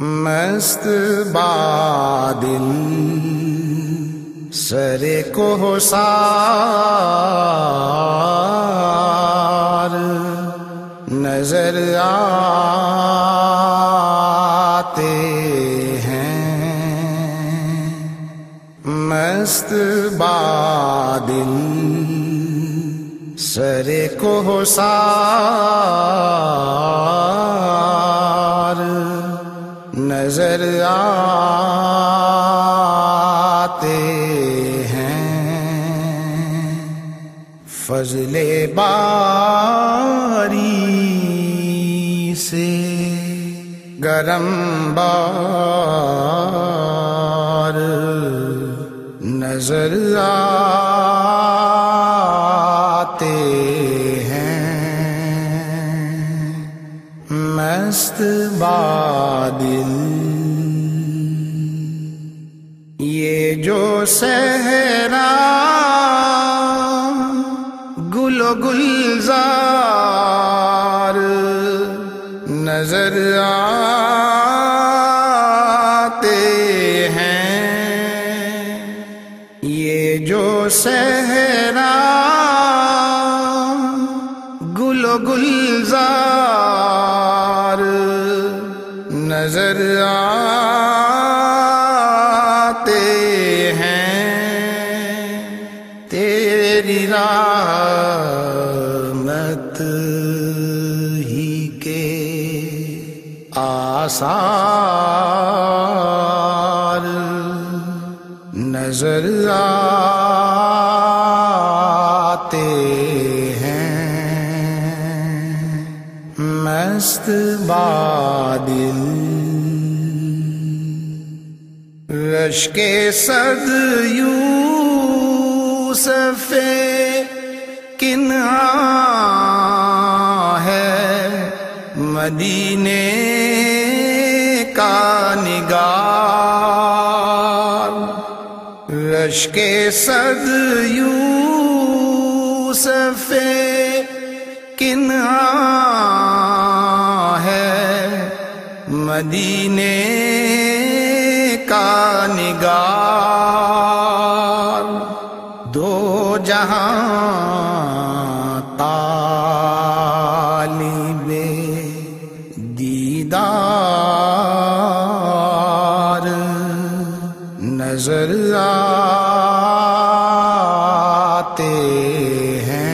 مست بادل سر کو سار نظر آتے ہیں مست بادل سر کو سار نظر آتے ہیں۔ فضل باری سے گرم بار نظر آتے ہیں۔ مست بادل صحرا، گل و گلزار نظر آتے ہیں۔ یہ جو صحرا، گل و گلزار نظر آتے تیری رحمت ہی کے آثار نظر آتے ہیں۔ مست بادل رش کے صد یوسف کنہا ہے۔ مدینے کا نگار۔ رش کے صد یوسف کنہا ہے۔ مدینے کا نگار۔ جہاں طالب دیدار نظر آتے ہیں۔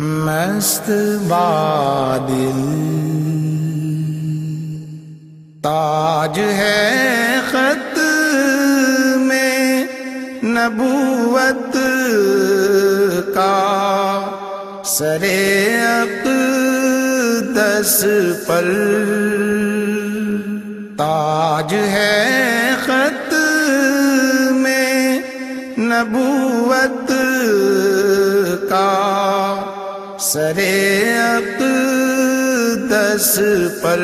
مست بادل تاج ہے خط نبوت کا سر اقدس پر تاج ہے خط میں نبوت کا سر اقدس پر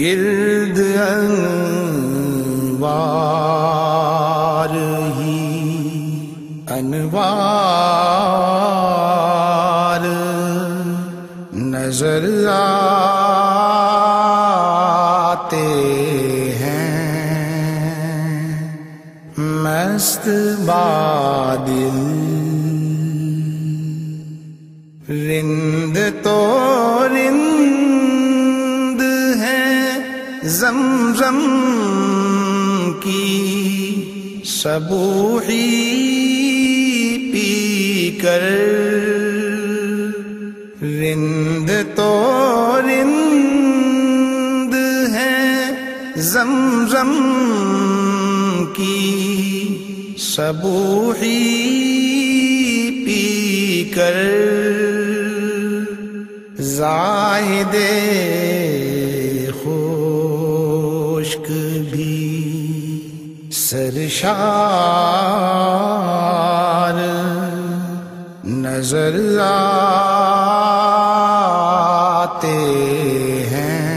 گرد انوار انوار نظر آتے ہیں مست بادل رند تو رند ہے زمزم کی سبوحی پی کر۔ رند تو رند ہے زمزم کی۔ سبوحی پی کر۔ زاہد خشک بھی۔ سرشار آتے ہیں۔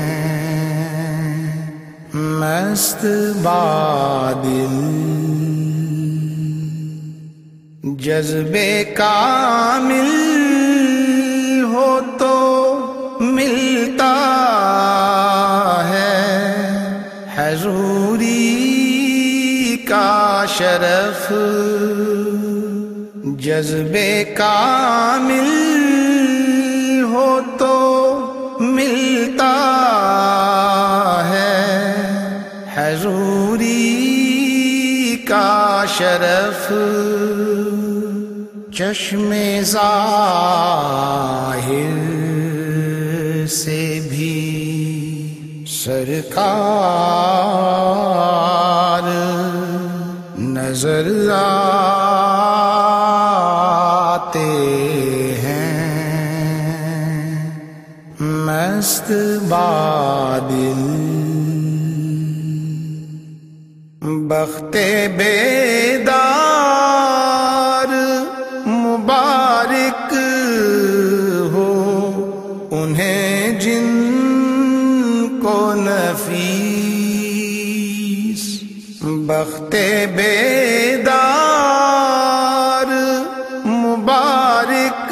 مست بادل۔ جذبے کامل ہو تو ملتا ہے۔ حضوری کا شرف۔ جذبے کامل ہو تو ملتا ہے۔ حضوری کا شرف چشم ظاہر سے بھی سرکار نظر آتے بخت بیدار مبارک ہو انہیں جن کو نفیس بخت بیدار مبارک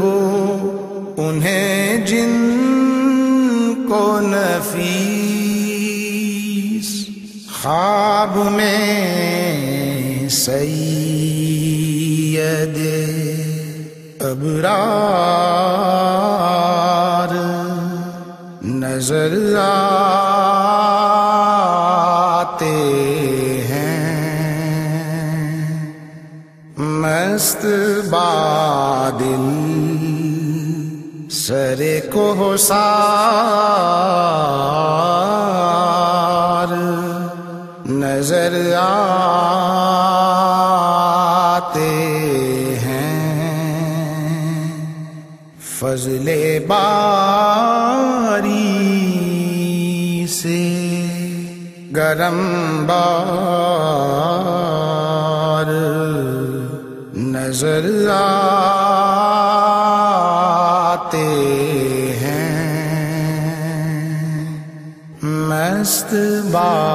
ہو انہیں جن کو نفیس خواب میں سید ابرار نظر آتے ہیں۔ مست بادل سر کو سار۔ نظر آتے ہیں۔ فضل باری سے گرم بار نظر آتے ہیں۔ مست بادل